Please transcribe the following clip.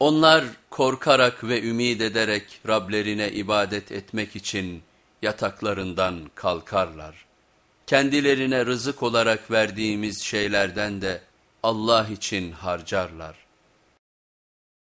Onlar korkarak ve ümid ederek Rablerine ibadet etmek için yataklarından kalkarlar. Kendilerine rızık olarak verdiğimiz şeylerden de Allah için harcarlar.